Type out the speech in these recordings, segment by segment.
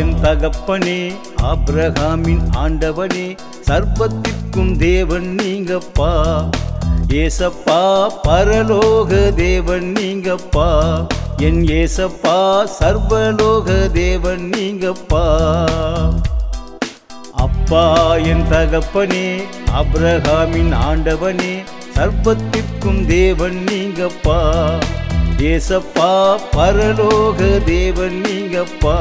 என் தகப்பனே ஆபிரகாமின் ஆண்டவனே சர்வத்திற்கும் தேவன் நீங்கப்பா. ஏசப்பா பரலோக தேவன் நீங்கப்பா. என் ஏசப்பா சர்வலோக தேவன் நீங்கப்பா. அப்பா என் தகப்பனே அப்ரஹாமின் ஆண்டவனே சர்வத்திற்கும் தேவன் நீங்கப்பா. ஏசப்பா பரலோக தேவன் நீங்கப்பா.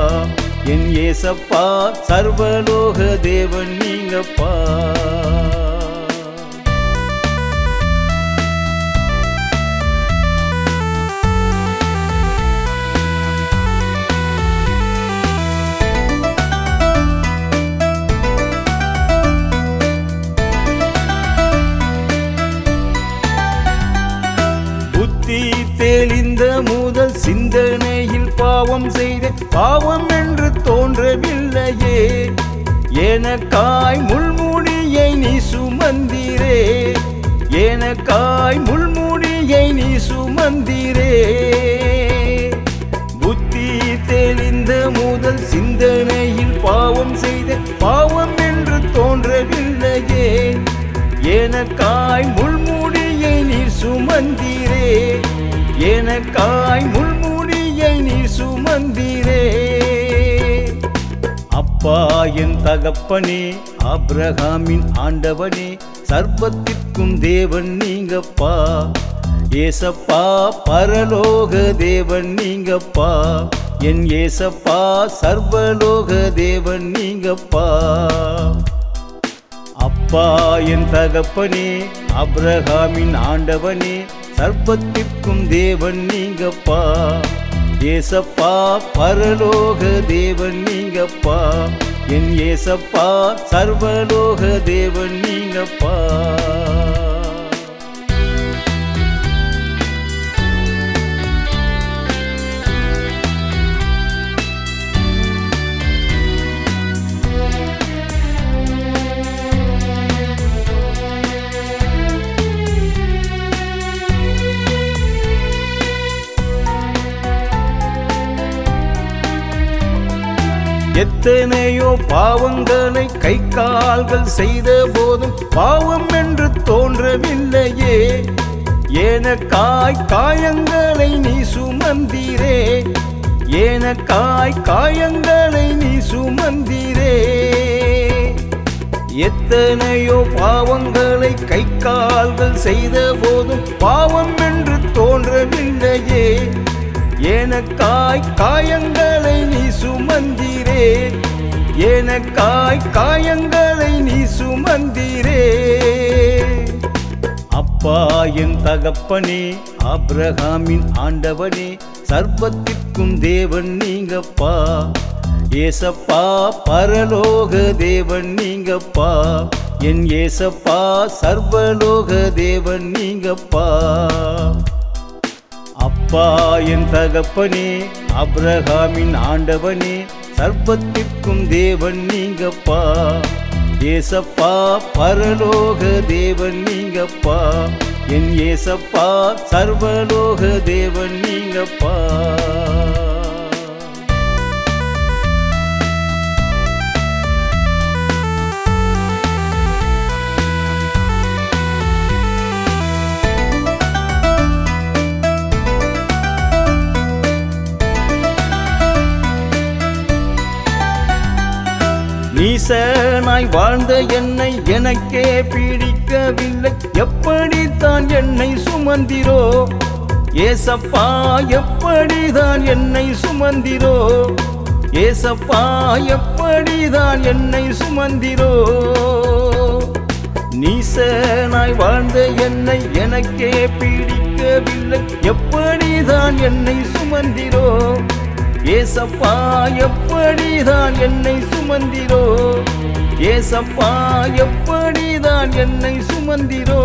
என் ஏசப்பா சர்வலோக தேவன் நீங்கப்பா. சிந்தனையில் பாவம் செய்த பாவம் என்று தோன்றவில்லையே. எனக்காய் முள்மூடியை நீ சுமந்திரே. எனக்காய் முள்மூடியை நீ சுமந்திரே. புத்தி தெளிந்த முதல் சிந்தனையில் பாவம் செய்த பாவம் என்று தோன்றவில்லையே. எனக்காய் முள்மூடியை நீ சுமந்திரே. எனக்காய் அப்பா என் தகப்பனே அப்ரஹாமின் ஆண்டவனே சர்வத்திற்கும் தேவன் நீங்கப்பா. ஏசப்பா பரலோக தேவன் நீங்கப்பா. என் ஏசப்பா சர்வலோக தேவன் நீங்கப்பா. அப்பா என் தகப்பனே அப்ரஹாமின் ஆண்டவனே சர்வத்திற்கும் தேவன் நீங்கப்பா. ஏசப்பா பரலோக தேவன் நீ நீங்கப்பா என் ஏசப்பா சர்வலோக தேவன் நீங்கப்பா. எத்தனையோ பாவங்களை கை கால்கள் செய்த போதும் பாவம் என்று தோன்றவில்லையே. ஏனக்காய் காயங்களை நீ சுமந்தீரே. ஏனக்காய் காயங்களை நீ சுமந்தீரே. எத்தனையோ பாவங்களை கை கால்கள் செய்த போதும் பாவம் என்று தோன்றவில்லையே. காய் காயங்களை நீ சுமந்தீரே. எனக்காய் காயங்களை நீ சுமந்தீரே. அப்பா என் தகப்பனே அப்ரஹாமின் ஆண்டவனே சர்வத்திற்கும் தேவன் நீங்கப்பா. ஏசப்பா பரலோக தேவன் நீங்கப்பா. என் ஏசப்பா சர்வலோக தேவன் நீங்கப்பா. அப்பா என் தகப்பனே அப்ரஹாமின் ஆண்டவனே சர்வத்திற்கும் தேவன் நீங்கப்பா. ஏசப்பா பரலோக தேவன் நீங்கப்பா. என் ஏசப்பா சர்வலோக தேவன் நீங்கப்பா. ஈசனாய் வாழ்ந்த என்னை எனக்கே பிடிக்கவில்லை. எப்படித்தான் என்னை சுமந்திரோ? ஏசப்பா எப்படிதான் என்னை சுமந்திரோ? ஏசப்பா எப்படிதான் என்னை சுமந்திரோ? நீசனாய் வாழ்ந்த என்னை எனக்கே பிடிக்கவில்லை. எப்படிதான் என்னை சுமந்திரோ? ஏசப்பா எப்படிதான் என்னை சுமந்திரோ? ஏசப்பா எப்படிதான் என்னை சுமந்திரோ?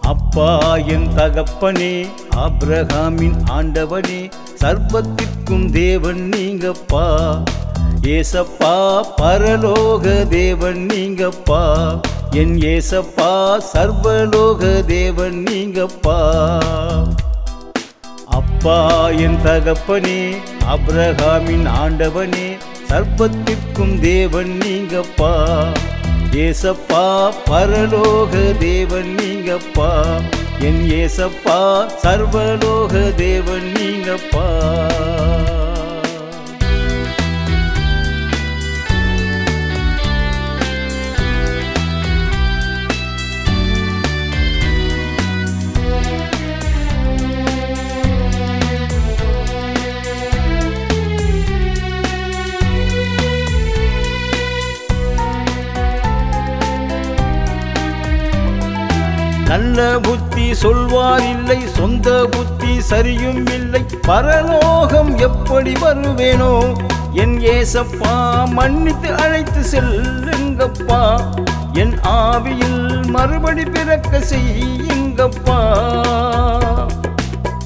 அப்பா என் தகப்பனே அப்ரஹாமின் ஆண்டவனே சர்வத்திற்கும் தேவன் நீங்கப்பா. ஏசப்பா பரலோக தேவன் நீங்கப்பா. என் ஏசப்பா சர்வலோக தேவன் நீங்கப்பா. அப்பா என் தகப்பனே அப்ரஹாமின் ஆண்டவனே சர்ப்பத்திற்கும் தேவன் நீங்கப்பா. ஏசப்பா பரலோக தேவன் நீங்கப்பா. என் ஏசப்பா சர்வலோக தேவன் நீங்கப்பா. நல்ல புத்தி சொல்வார் இல்லை சொந்த புத்தி சரியும் இல்லை. பரலோகம் எப்படி வருவேனோ என் ஏசப்பா மன்னித்து அழைத்து செல்லுங்கப்பா. என் ஆவியில் மறுபடி பிறக்க செய்யுங்கப்பா.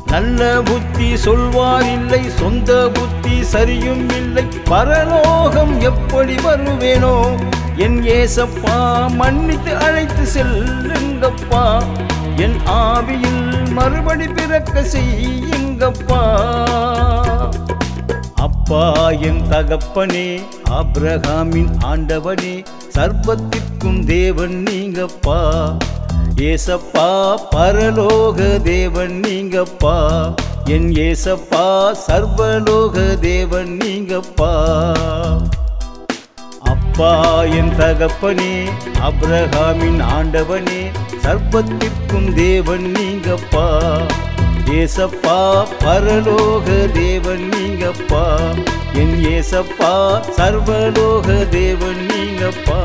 நல்ல புத்தி சொல்வார் இல்லை சொந்த புத்தி சரியும் இல்லை. பரலோகம் எப்படி வருவேனோ என் ஏசப்பா மன்னித்து அழைத்து செல்லுங்கப்பா. என் ஆவியில் மறுபடி பிறக்க செய்யுங்கப்பா. அப்பா என் தகப்பனே அப்ரஹாமின் ஆண்டவனே சர்வத்திற்கும் தேவன் நீங்கப்பா. ஏசப்பா பரலோக தேவன் நீங்கப்பா. என் ஏசப்பா சர்வலோக தேவன் நீங்கப்பா. அப்பா என் தகப்பனே அப்ரஹாமின் ஆண்டவனே சர்வத்திற்கும் தேவன் நீங்கப்பா. ஏசப்பா பரலோக தேவன் நீங்கப்பா. என் ஏசப்பா சர்வலோக தேவன் நீங்கப்பா.